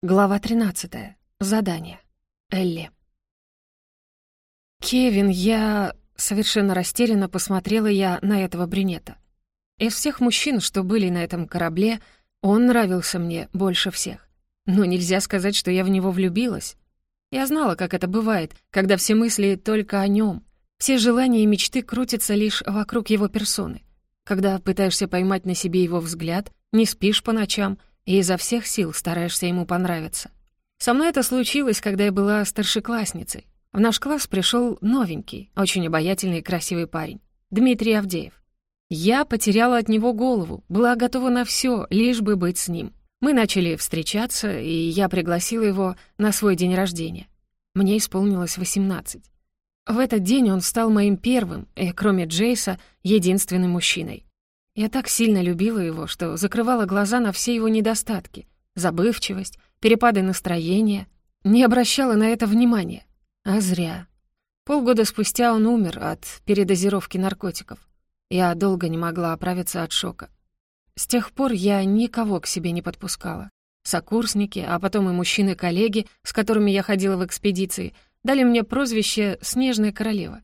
Глава 13. Задание. Элли. «Кевин, я...» Совершенно растерянно посмотрела я на этого брюнета. Из всех мужчин, что были на этом корабле, он нравился мне больше всех. Но нельзя сказать, что я в него влюбилась. Я знала, как это бывает, когда все мысли только о нем. Все желания и мечты крутятся лишь вокруг его персоны. Когда пытаешься поймать на себе его взгляд, не спишь по ночам — и изо всех сил стараешься ему понравиться. Со мной это случилось, когда я была старшеклассницей. В наш класс пришел новенький, очень обаятельный и красивый парень, Дмитрий Авдеев. Я потеряла от него голову, была готова на все, лишь бы быть с ним. Мы начали встречаться, и я пригласила его на свой день рождения. Мне исполнилось 18. В этот день он стал моим первым, и, кроме Джейса, единственным мужчиной. Я так сильно любила его, что закрывала глаза на все его недостатки. Забывчивость, перепады настроения. Не обращала на это внимания. А зря. Полгода спустя он умер от передозировки наркотиков. Я долго не могла оправиться от шока. С тех пор я никого к себе не подпускала. Сокурсники, а потом и мужчины-коллеги, с которыми я ходила в экспедиции, дали мне прозвище «Снежная королева».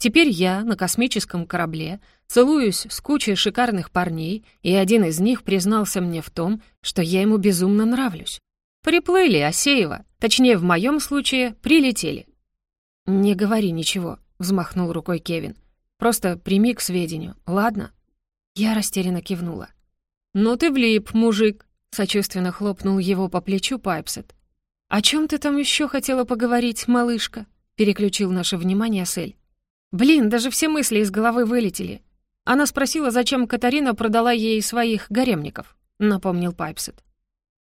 Теперь я на космическом корабле целуюсь с кучей шикарных парней, и один из них признался мне в том, что я ему безумно нравлюсь. Приплыли, Асеева. Точнее, в моем случае, прилетели. «Не говори ничего», — взмахнул рукой Кевин. «Просто прими к сведению, ладно?» Я растерянно кивнула. «Ну ты влип, мужик», — сочувственно хлопнул его по плечу Пайпсет. «О чем ты там еще хотела поговорить, малышка?» — переключил наше внимание Сель. Блин, даже все мысли из головы вылетели. Она спросила, зачем Катарина продала ей своих гаремников, напомнил Пайпсет.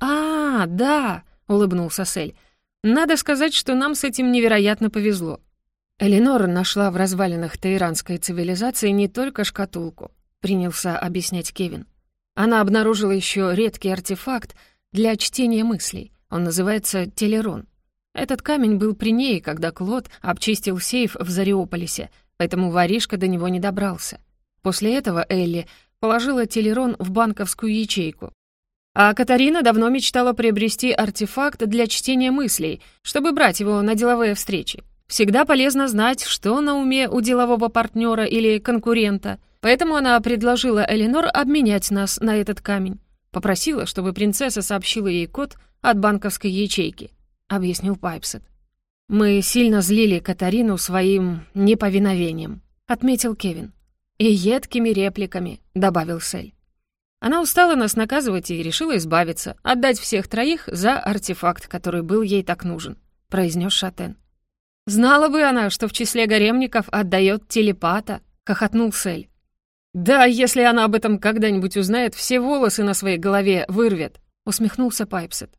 «А, да», — улыбнулся Сель. «Надо сказать, что нам с этим невероятно повезло». Эленор нашла в развалинах таиранской цивилизации не только шкатулку, принялся объяснять Кевин. Она обнаружила еще редкий артефакт для чтения мыслей. Он называется телерон. Этот камень был при ней, когда Клод обчистил сейф в Зариополисе, поэтому воришка до него не добрался. После этого Элли положила телерон в банковскую ячейку. А Катарина давно мечтала приобрести артефакт для чтения мыслей, чтобы брать его на деловые встречи. Всегда полезно знать, что на уме у делового партнера или конкурента. Поэтому она предложила Эленор обменять нас на этот камень. Попросила, чтобы принцесса сообщила ей код от банковской ячейки. — объяснил Пайпсет. «Мы сильно злили Катарину своим неповиновением», — отметил Кевин. «И едкими репликами», — добавил Сель. Она устала нас наказывать и решила избавиться, отдать всех троих за артефакт, который был ей так нужен», — произнес Шатен. «Знала бы она, что в числе гаремников отдает телепата», — хохотнул Сель. «Да, если она об этом когда-нибудь узнает, все волосы на своей голове вырвет», — усмехнулся Пайпсет.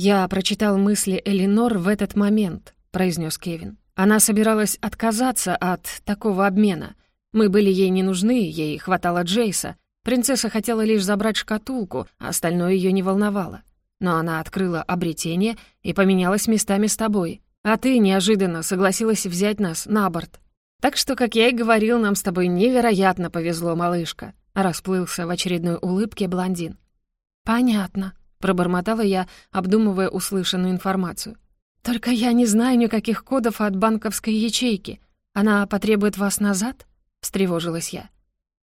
«Я прочитал мысли Элинор в этот момент», — произнес Кевин. «Она собиралась отказаться от такого обмена. Мы были ей не нужны, ей хватало Джейса. Принцесса хотела лишь забрать шкатулку, а остальное ее не волновало. Но она открыла обретение и поменялась местами с тобой. А ты неожиданно согласилась взять нас на борт. Так что, как я и говорил, нам с тобой невероятно повезло, малышка», — расплылся в очередной улыбке блондин. «Понятно», Пробормотала я, обдумывая услышанную информацию. «Только я не знаю никаких кодов от банковской ячейки. Она потребует вас назад?» — встревожилась я.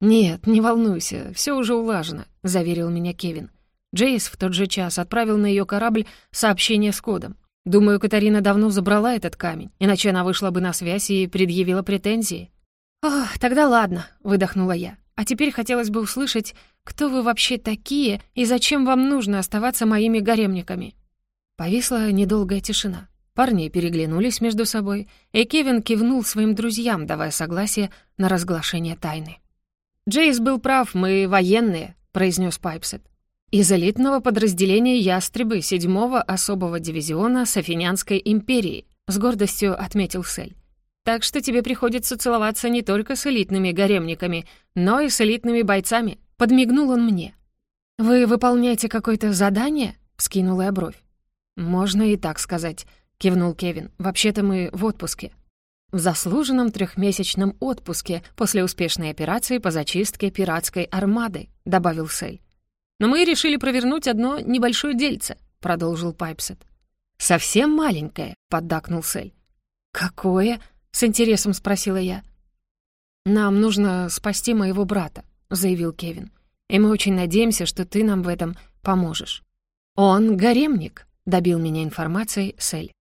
«Нет, не волнуйся, все уже улажено», — заверил меня Кевин. Джейс в тот же час отправил на ее корабль сообщение с кодом. Думаю, Катарина давно забрала этот камень, иначе она вышла бы на связь и предъявила претензии. «Ох, тогда ладно», — выдохнула я. «А теперь хотелось бы услышать, кто вы вообще такие и зачем вам нужно оставаться моими гаремниками?» Повисла недолгая тишина. Парни переглянулись между собой, и Кевин кивнул своим друзьям, давая согласие на разглашение тайны. «Джейс был прав, мы военные», — произнес Пайпсет. «Из элитного подразделения «Ястребы» седьмого особого дивизиона Софинянской империи», — с гордостью отметил Сель. «Так что тебе приходится целоваться не только с элитными гаремниками, но и с элитными бойцами. Подмигнул он мне. «Вы выполняете какое-то задание?» — вскинула я бровь. «Можно и так сказать», — кивнул Кевин. «Вообще-то мы в отпуске». «В заслуженном трехмесячном отпуске после успешной операции по зачистке пиратской армады», — добавил Сель. «Но мы решили провернуть одно небольшое дельце», — продолжил Пайпсет. «Совсем маленькое», — поддакнул Сель. «Какое?» — с интересом спросила я. «Нам нужно спасти моего брата», — заявил Кевин. «И мы очень надеемся, что ты нам в этом поможешь». «Он гаремник», — добил меня информацией Сель.